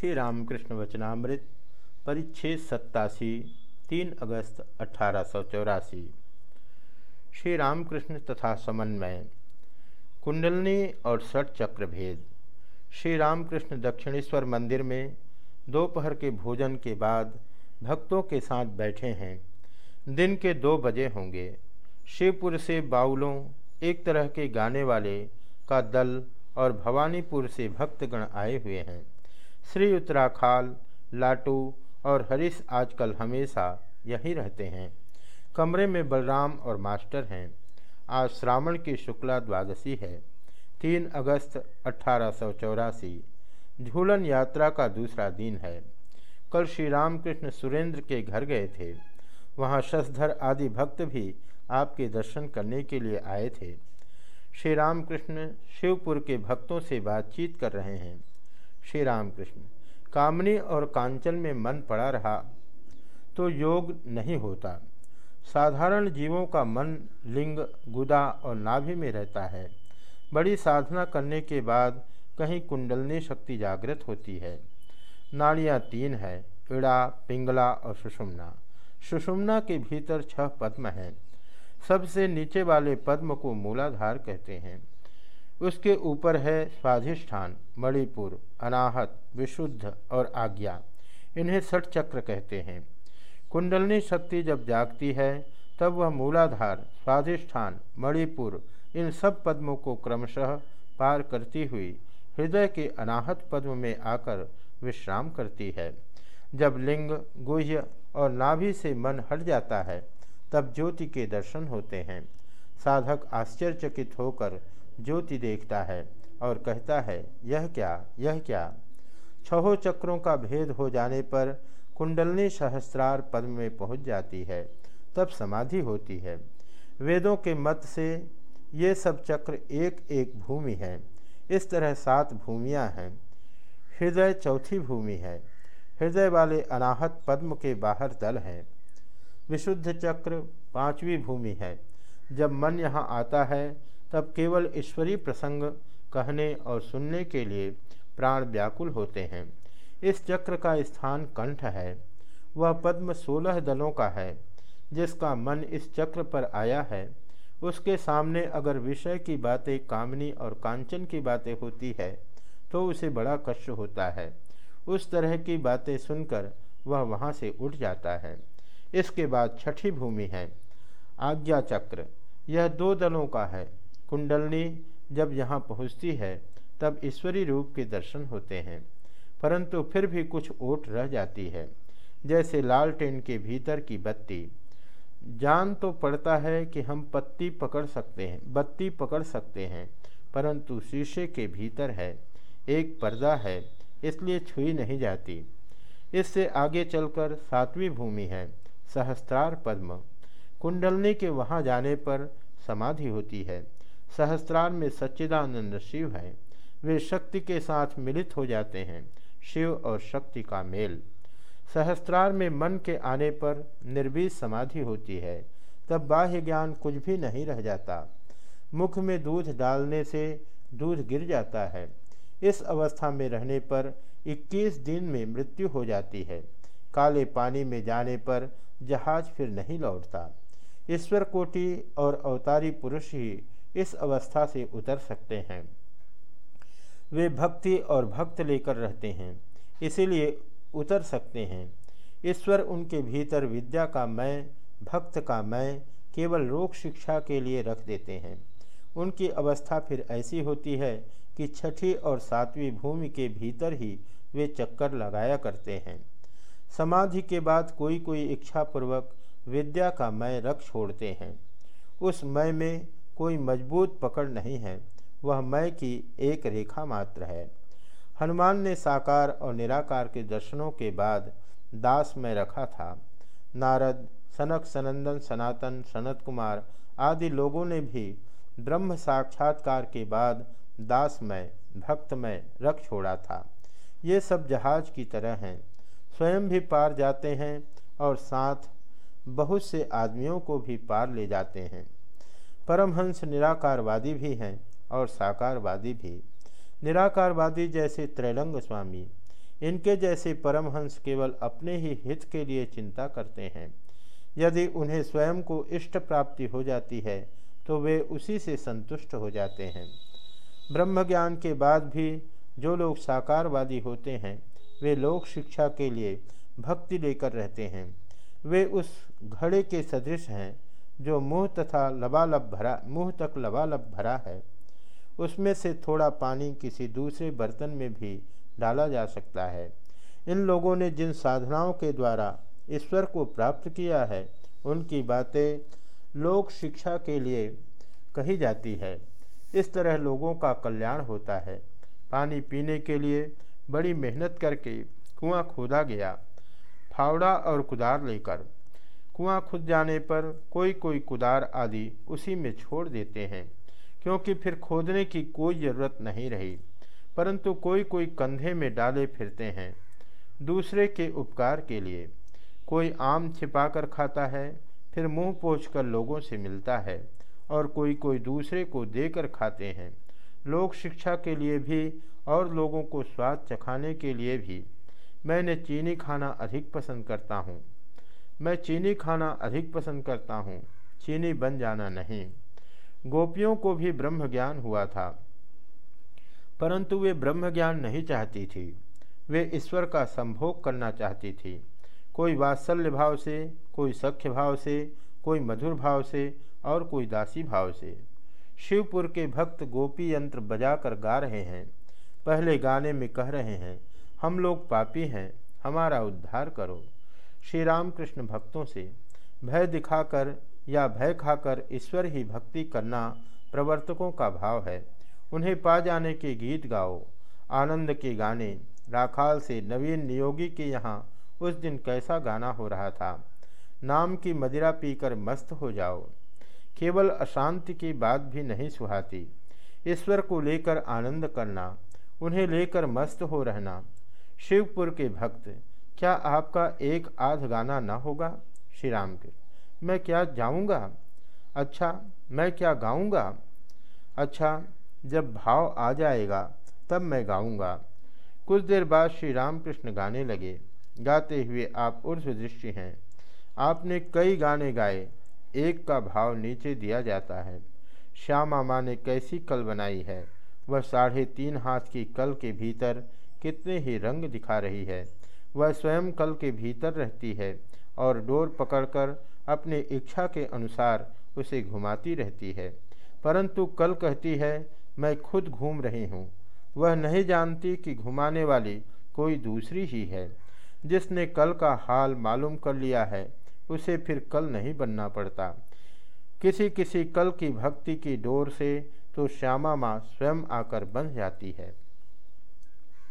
श्री रामकृष्ण वचनामृत, परिच्छेद सत्तासी, तीन अगस्त अठारह सौ चौरासी। श्री रामकृष्ण तथा समन्वय, कुंडलनी और षट चक्र भेद श्री रामकृष्ण दक्षिणेश्वर मंदिर में दोपहर के भोजन के बाद भक्तों के साथ बैठे हैं। दिन के दो बजे होंगे। शिवपुर से बाउलों, एक तरह के गाने वाले का दल और भवानीपुर से भक्तगण आए हुए हैं। श्री उत्तराखाल, लाटू और हरीश आजकल हमेशा यहीं रहते हैं। कमरे में बलराम और मास्टर हैं। आज श्रावण की शुक्ला द्वादशी है। तीन अगस्त अठारह सौ चौरासी, झूलन यात्रा का दूसरा दिन है। कल श्री रामकृष्ण सुरेंद्र के घर गए थे। वहाँ शशधर आदि भक्त भी आपके दर्शन करने के लिए आए थे। श्री रामकृष्ण शिवपुर के भक्तों से बातचीत कर रहे हैं। श्री रामकृष्ण कामनी और कांचन में मन पड़ा रहा तो योग नहीं होता। साधारण जीवों का मन लिंग, गुदा और नाभि में रहता है। बड़ी साधना करने के बाद कहीं कुंडलनी शक्ति जागृत होती है। नाड़ियाँ तीन है, इड़ा, पिंगला और सुषुम्ना। सुषुम्ना के भीतर छह पद्म हैं। सबसे नीचे वाले पद्म को मूलाधार कहते हैं। उसके ऊपर है स्वाधिष्ठान, मणिपुर, अनाहत, विशुद्ध और आज्ञा। इन्हें सठ चक्र कहते हैं। कुंडलनी शक्ति जब जागती है, तब वह मूलाधार, स्वाधिष्ठान, मणिपुर, इन सब पद्मों को क्रमशः पार करती हुई हृदय के अनाहत पद्म में आकर विश्राम करती है। जब लिंग, गुह्य और नाभि से मन हट जाता है, तब ज्योति के दर्शन होते हैं। साधक आश्चर्यचकित होकर ज्योति देखता है और कहता है, यह क्या यह क्या? छहों चक्रों का भेद हो जाने पर कुंडलनी सहस्त्रार पद में पहुँच जाती है। तब समाधि होती है। वेदों के मत से ये सब चक्र एक एक भूमि है। इस तरह सात भूमियाँ हैं। हृदय चौथी भूमि है। हृदय वाले अनाहत पद्म के बाहर दल हैं। विशुद्ध चक्र पांचवी भूमि है। जब मन यहाँ आता है तब केवल ईश्वरीय प्रसंग कहने और सुनने के लिए प्राण व्याकुल होते हैं। इस चक्र का स्थान कंठ है। वह पद्म सोलह दलों का है, जिसका मन इस चक्र पर आया है। उसके सामने अगर विषय की बातें कामनी और कांचन की बातें होती है तो उसे बड़ा कष्ट होता है। उस तरह की बातें सुनकर वह वहाँ से उठ जाता है। इसके बाद छठी भूमि है आज्ञा चक्र यह दो दलों का है। कुंडलनी जब यहाँ पहुँचती है, तब ईश्वरी रूप के दर्शन होते हैं। परंतु फिर भी कुछ ओट रह जाती है, जैसे लाल टेन के भीतर की बत्ती। जान तो पड़ता है कि हम पत्ती पकड़ सकते हैं, बत्ती पकड़ सकते हैं, परंतु शीशे के भीतर है, एक पर्दा है, इसलिए छुई नहीं जाती। इससे आगे चलकर सातवीं भूमि है, सहस्त्रार पद्म। कुंडलनी के वहाँ जाने पर समाधि होती है। सहस्त्रार में सच्चिदानंद शिव है। वे शक्ति के साथ मिलित हो जाते हैं, शिव और शक्ति का मेल। सहस्त्रार में मन के आने पर निर्बीज समाधि होती है, तब बाह्य ज्ञान कुछ भी नहीं रह जाता। मुख में दूध डालने से दूध गिर जाता है। इस अवस्था में रहने पर 21 दिन में मृत्यु हो जाती है। काले पानी में जाने पर जहाज़ फिर नहीं लौटता। ईश्वर कोटि और अवतारी पुरुष ही इस अवस्था से उतर सकते हैं। वे भक्ति और भक्त लेकर रहते हैं, इसीलिए उतर सकते हैं। ईश्वर उनके भीतर विद्या का मैं भक्त का मैं केवल रोग शिक्षा के लिए रख देते हैं। उनकी अवस्था फिर ऐसी होती है कि छठी और सातवीं भूमि के भीतर ही वे चक्कर लगाया करते हैं। समाधि के बाद कोई कोई इच्छापूर्वक विद्या का मय रख छोड़ते हैं। उस मय में कोई मज़बूत पकड़ नहीं है। वह मय की एक रेखा मात्र है। हनुमान ने साकार और निराकार के दर्शनों के बाद दास में रखा था। नारद, सनक, सनंदन, सनातन सनत कुमार आदि लोगों ने भी ब्रह्म साक्षात्कार के बाद दासमय, भक्तमय रख छोड़ा था। ये सब जहाज़ की तरह हैं। स्वयं भी पार जाते हैं और साथ बहुत से आदमियों को भी पार ले जाते हैं। परमहंस निराकारवादी भी हैं और साकारवादी भी। निराकारवादी जैसे त्रैलंग स्वामी, इनके जैसे परमहंस केवल अपने ही हित के लिए चिंता करते हैं। यदि उन्हें स्वयं को इष्ट प्राप्ति हो जाती है तो वे उसी से संतुष्ट हो जाते हैं। ब्रह्म ज्ञान के बाद भी जो लोग साकारवादी होते हैं, वे लोक शिक्षा के लिए भक्ति लेकर रहते हैं। वे उस घड़े के सदृश हैं जो मुँह तथा लबालब भरा, मुँह तक लबालब भरा है, उसमें से थोड़ा पानी किसी दूसरे बर्तन में भी डाला जा सकता है। इन लोगों ने जिन साधनाओं के द्वारा ईश्वर को प्राप्त किया है, उनकी बातें लोक शिक्षा के लिए कही जाती है। इस तरह लोगों का कल्याण होता है। पानी पीने के लिए बड़ी मेहनत करके कुआँ खोदा गया, फावड़ा और कुदार लेकर। कुआँ खुद जाने पर कोई कोई कुदार आदि उसी में छोड़ देते हैं, क्योंकि फिर खोदने की कोई ज़रूरत नहीं रही, परंतु कोई कोई कंधे में डाले फिरते हैं। दूसरे के उपकार के लिए कोई आम छिपा कर खाता है, फिर मुँह पोछ कर लोगों से मिलता है, और कोई कोई दूसरे को देकर खाते हैं। लोक शिक्षा के लिए भी और लोगों को स्वाद चखाने के लिए भी। मैंने चीनी खाना अधिक पसंद करता हूँ। मैं चीनी खाना अधिक पसंद करता हूँ। चीनी बन जाना नहीं। गोपियों को भी ब्रह्म ज्ञान हुआ था। परंतु वे ब्रह्म ज्ञान नहीं चाहती थी। वे ईश्वर का संभोग करना चाहती थी। कोई वात्सल्य भाव से, कोई सख्य भाव से, कोई मधुर भाव से और कोई दासी भाव से। शिवपुर के भक्त गोपी यंत्र बजाकर गा रहे हैं। पहले गाने में कह रहे हैं, हम लोग पापी हैं, हमारा उद्धार करो। श्री रामकृष्ण भक्तों से भय दिखाकर या भय खाकर ईश्वर ही भक्ति करना प्रवर्तकों का भाव है। उन्हें पा जाने के गीत गाओ, आनंद के गाने, राखाल से नवीन नियोगी के यहाँ उस दिन कैसा गाना हो रहा था। नाम की मदिरा पीकर मस्त हो जाओ। केवल अशांति की बात भी नहीं सुहाती। ईश्वर को लेकर आनंद करना, उन्हें लेकर मस्त हो रहना, शिवपुर के भक्त क्या आपका एक आध गाना न होगा? श्री राम के। मैं क्या जाऊँगा? अच्छा मैं क्या गाऊँगा? अच्छा जब भाव आ जाएगा, तब मैं गाऊँगा। कुछ देर बाद श्री रामकृष्ण गाने लगे। गाते हुए आप उर्स दृष्टि हैं। आपने कई गाने गाए। एक का भाव नीचे दिया जाता है। श्यामा माँ ने कैसी कल बनाई है? वह साढ़े तीन हाथ की कल के भीतर कितने ही रंग दिखा रही है। वह स्वयं कल के भीतर रहती है और डोर पकड़कर अपनी इच्छा के अनुसार उसे घुमाती रहती है। परंतु कल कहती है, मैं खुद घूम रही हूँ। वह नहीं जानती कि घुमाने वाली कोई दूसरी ही है। जिसने कल का हाल मालूम कर लिया है, उसे फिर कल नहीं बनना पड़ता। किसी किसी कल की भक्ति की डोर से तो श्यामा माँ स्वयं आकर बन जाती है।